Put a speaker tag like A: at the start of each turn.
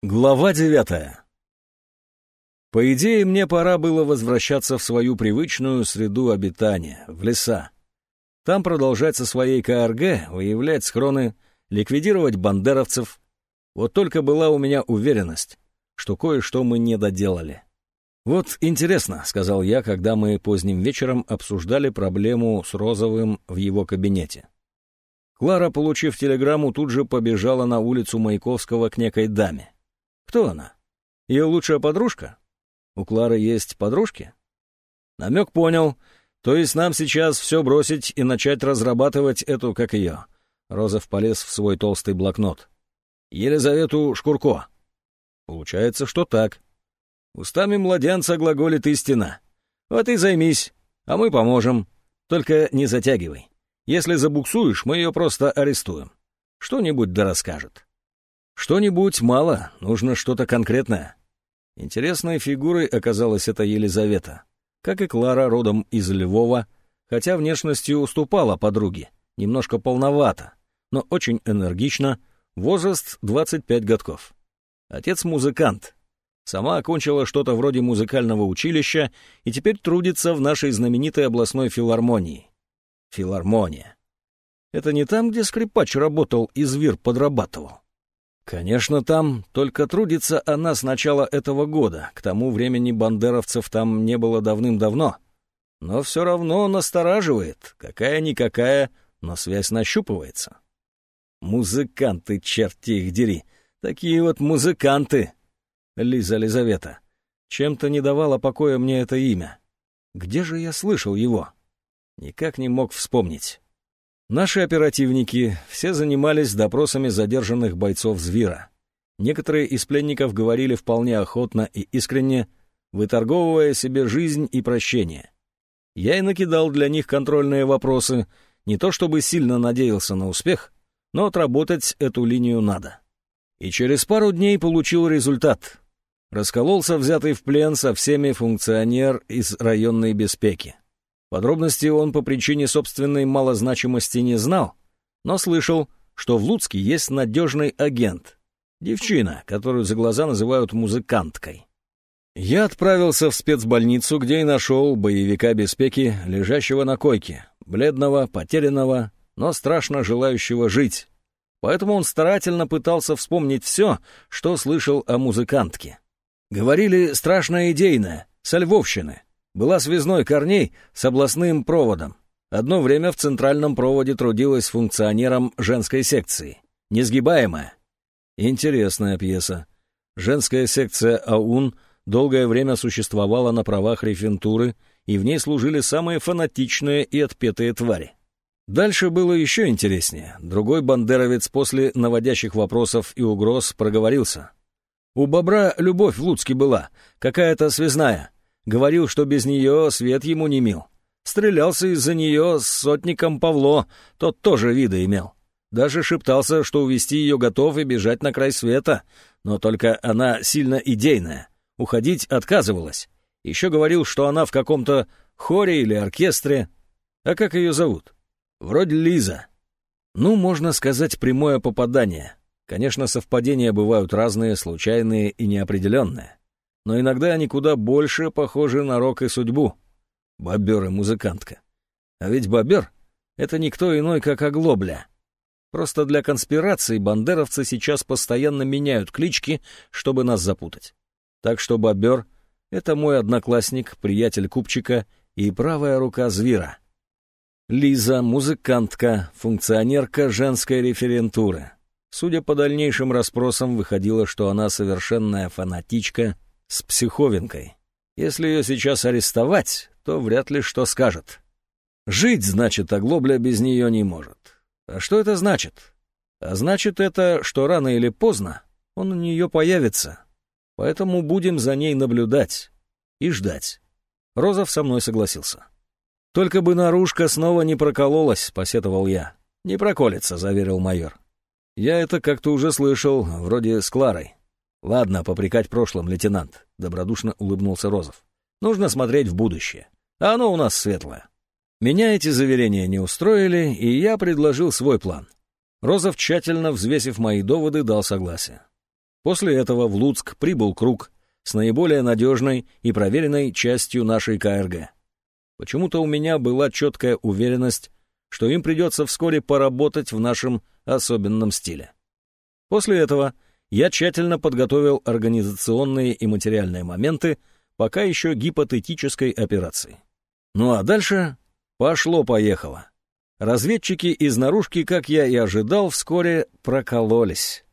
A: Глава девятая. По идее, мне пора было возвращаться в свою привычную среду обитания, в леса. Там продолжать со своей КРГ, выявлять схроны, ликвидировать бандеровцев. Вот только была у меня уверенность, что кое-что мы не доделали. «Вот интересно», — сказал я, когда мы поздним вечером обсуждали проблему с Розовым в его кабинете. Клара, получив телеграмму, тут же побежала на улицу Маяковского к некой даме. Кто она? Ее лучшая подружка? У Клары есть подружки? Намек понял. То есть нам сейчас все бросить и начать разрабатывать эту, как ее. Розов полез в свой толстый блокнот. Елизавету Шкурко. Получается, что так. Устами младенца глаголит истина. Вот и займись, а мы поможем. Только не затягивай. Если забуксуешь, мы ее просто арестуем. Что-нибудь да расскажет. Что-нибудь мало, нужно что-то конкретное. Интересной фигурой оказалась эта Елизавета. Как и Клара, родом из Львова, хотя внешностью уступала подруге, немножко полновато, но очень энергично, возраст 25 годков. Отец музыкант. Сама окончила что-то вроде музыкального училища и теперь трудится в нашей знаменитой областной филармонии. Филармония. Это не там, где скрипач работал и зверь подрабатывал. Конечно, там, только трудится она с начала этого года. К тому времени бандеровцев там не было давным-давно. Но все равно настораживает. Какая-никакая, но связь нащупывается. Музыканты, черти их дери. Такие вот музыканты. Лиза Лизавета. Чем-то не давала покоя мне это имя. Где же я слышал его? Никак не мог вспомнить. Наши оперативники все занимались допросами задержанных бойцов Звира. Некоторые из пленников говорили вполне охотно и искренне, выторговывая себе жизнь и прощение. Я и накидал для них контрольные вопросы, не то чтобы сильно надеялся на успех, но отработать эту линию надо. И через пару дней получил результат. Раскололся взятый в плен со всеми функционер из районной беспеки. Подробности он по причине собственной малозначимости не знал, но слышал, что в Луцке есть надежный агент. Девчина, которую за глаза называют музыканткой. Я отправился в спецбольницу, где и нашел боевика беспеки, лежащего на койке, бледного, потерянного, но страшно желающего жить. Поэтому он старательно пытался вспомнить все, что слышал о музыкантке. Говорили страшно идейное, со Львовщины — была связной Корней с областным проводом. Одно время в центральном проводе трудилась функционером женской секции. Несгибаемая. Интересная пьеса. Женская секция АУН долгое время существовала на правах рефентуры, и в ней служили самые фанатичные и отпетые твари. Дальше было еще интереснее. Другой бандеровец после наводящих вопросов и угроз проговорился. У бобра любовь в Луцке была, какая-то связная — Говорил, что без нее свет ему не мил. Стрелялся из-за нее с сотником Павло, тот тоже вида имел. Даже шептался, что увести ее готов и бежать на край света, но только она сильно идейная, уходить отказывалась. Еще говорил, что она в каком-то хоре или оркестре. А как ее зовут? Вроде Лиза. Ну, можно сказать, прямое попадание. Конечно, совпадения бывают разные, случайные и неопределенные но иногда они куда больше похожи на рок и судьбу. Бобер и музыкантка. А ведь бобер — это никто иной, как оглобля. Просто для конспирации бандеровцы сейчас постоянно меняют клички, чтобы нас запутать. Так что бобер — это мой одноклассник, приятель Купчика и правая рука Звира. Лиза — музыкантка, функционерка женской референтуры. Судя по дальнейшим расспросам, выходило, что она совершенная фанатичка — с психовинкой. Если ее сейчас арестовать, то вряд ли что скажет. Жить, значит, оглобля без нее не может. А что это значит? А значит это, что рано или поздно он у нее появится. Поэтому будем за ней наблюдать и ждать. Розов со мной согласился. «Только бы наружка снова не прокололась», — посетовал я. «Не проколется», — заверил майор. «Я это как-то уже слышал, вроде с Кларой. «Ладно, попрекать прошлым, лейтенант», — добродушно улыбнулся Розов. «Нужно смотреть в будущее. А оно у нас светлое». Меня эти заверения не устроили, и я предложил свой план. Розов, тщательно взвесив мои доводы, дал согласие. После этого в Луцк прибыл круг с наиболее надежной и проверенной частью нашей КРГ. Почему-то у меня была четкая уверенность, что им придется вскоре поработать в нашем особенном стиле. После этого я тщательно подготовил организационные и материальные моменты пока еще гипотетической операции. Ну а дальше пошло-поехало. Разведчики из наружки, как я и ожидал, вскоре прокололись.